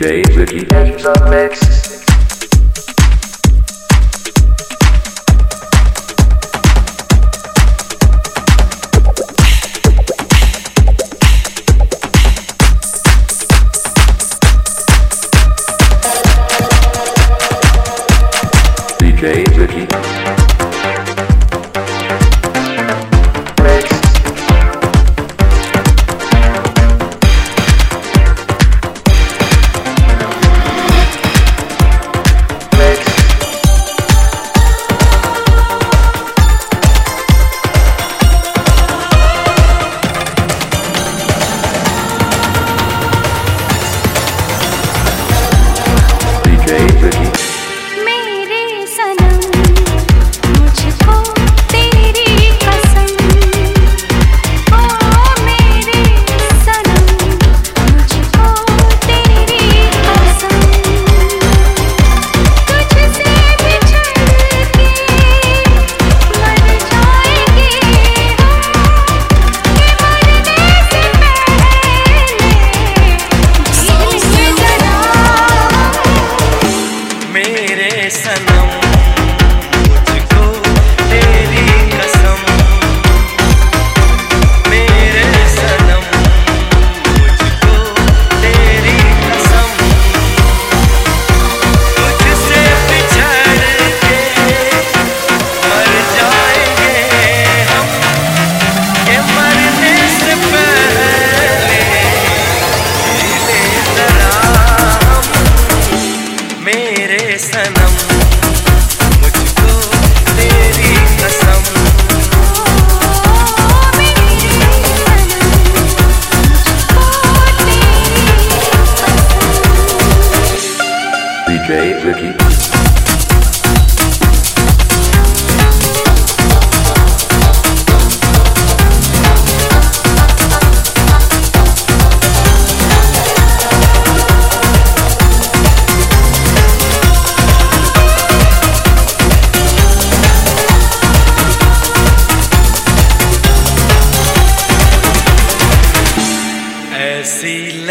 DJ Ricky in the mix. DJ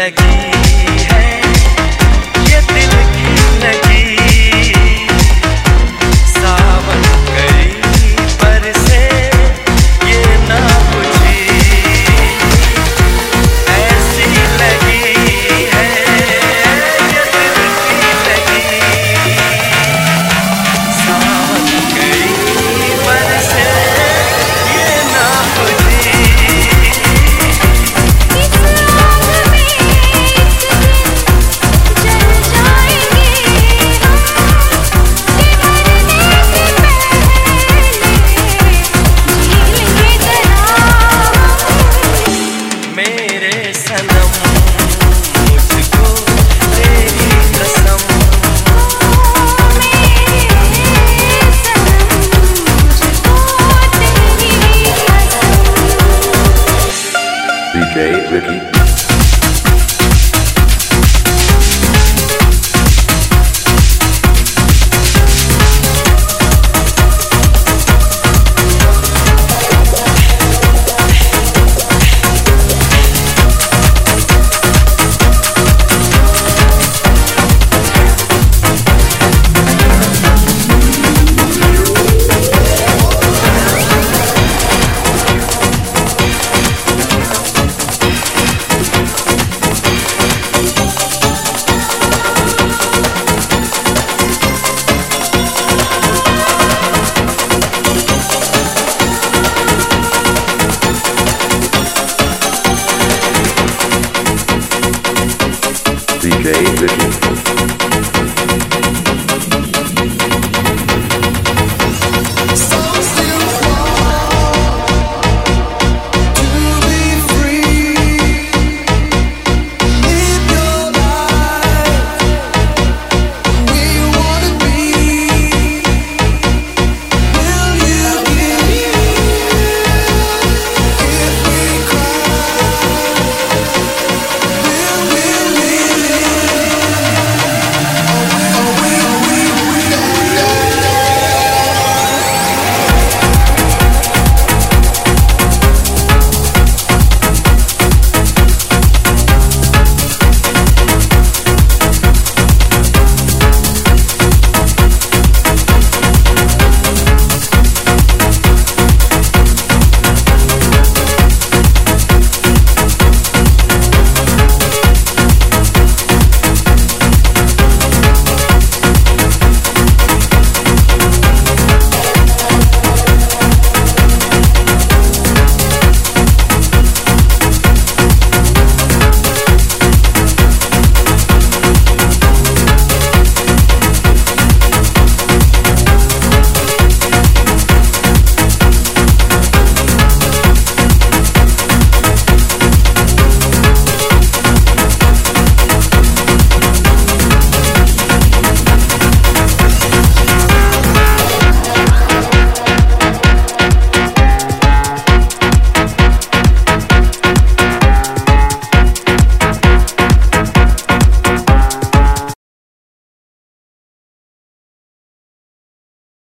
alegria. baby.